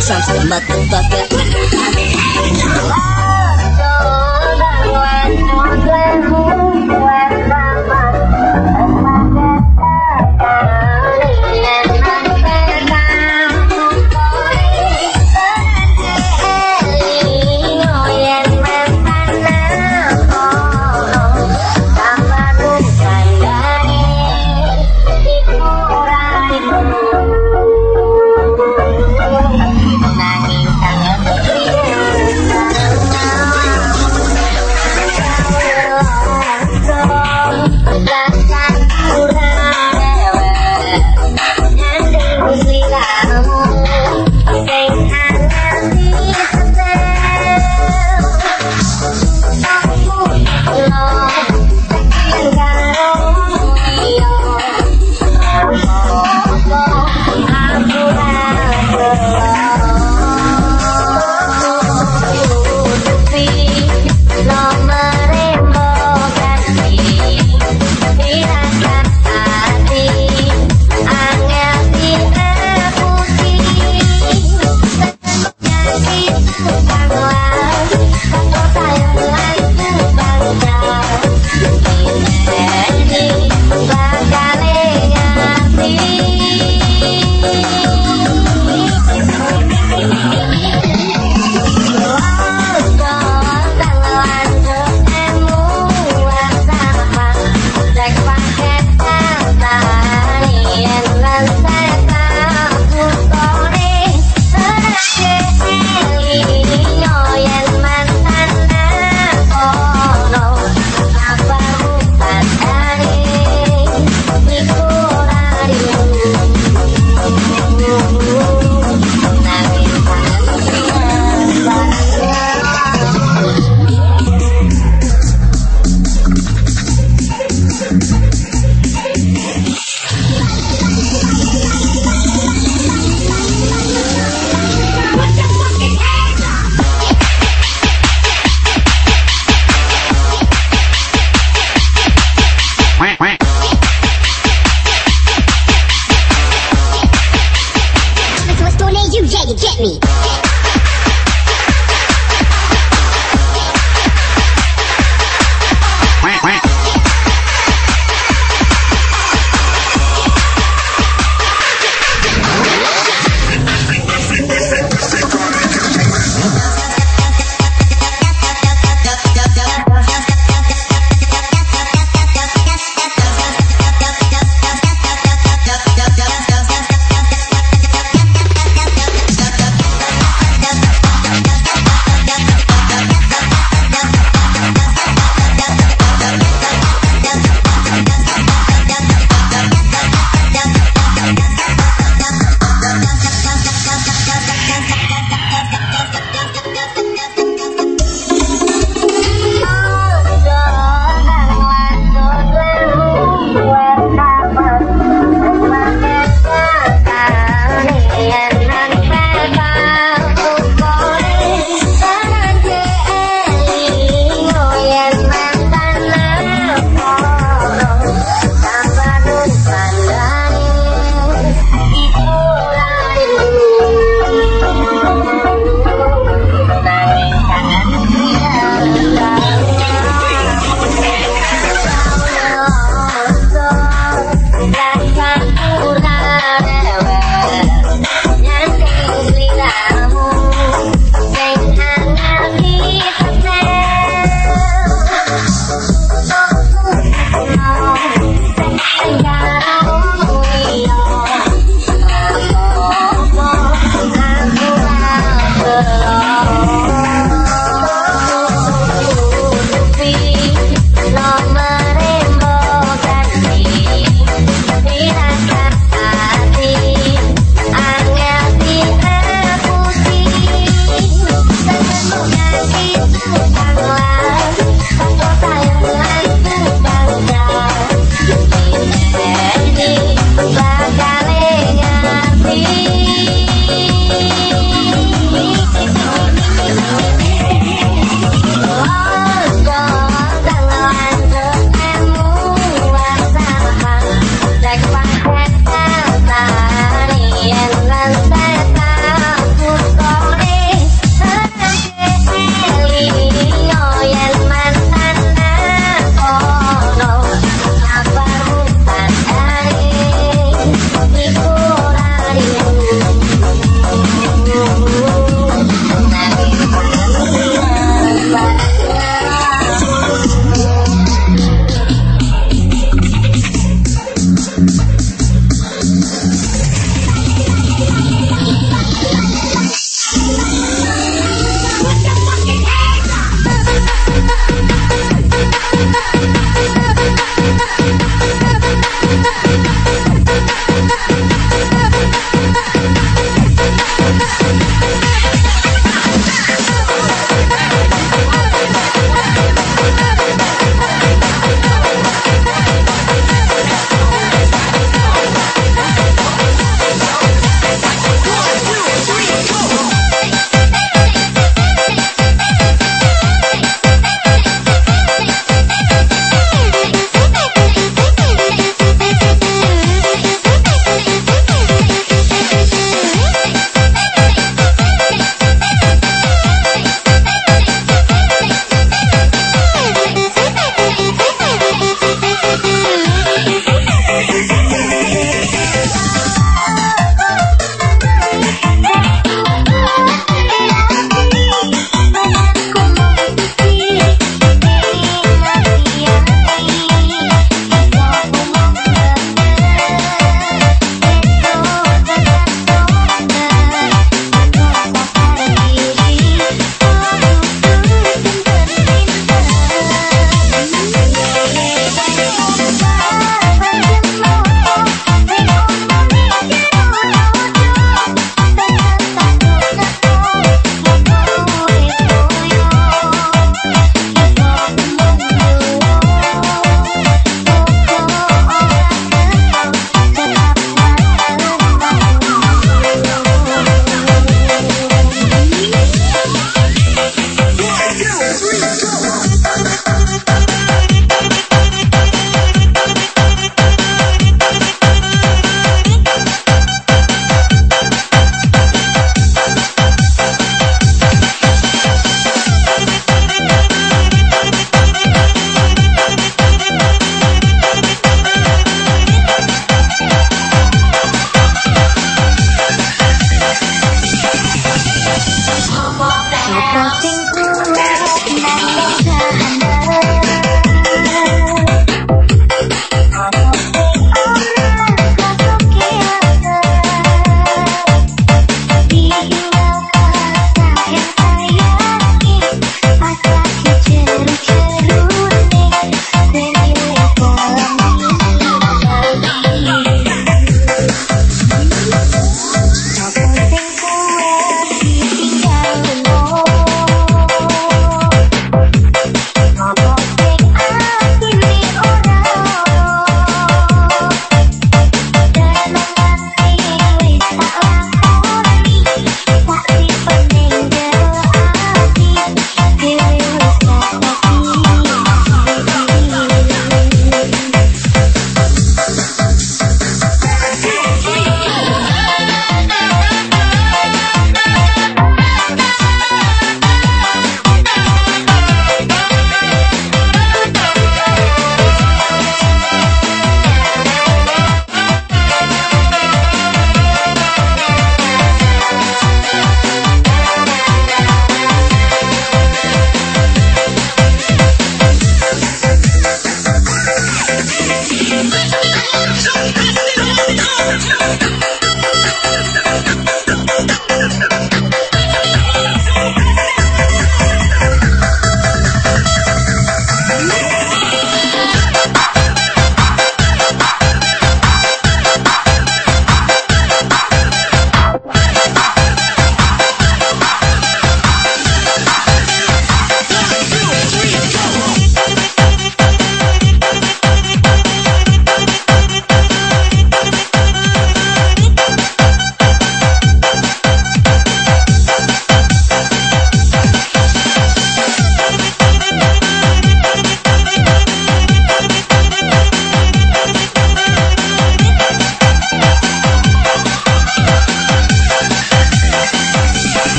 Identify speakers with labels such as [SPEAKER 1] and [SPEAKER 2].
[SPEAKER 1] Trump's the motherfucker.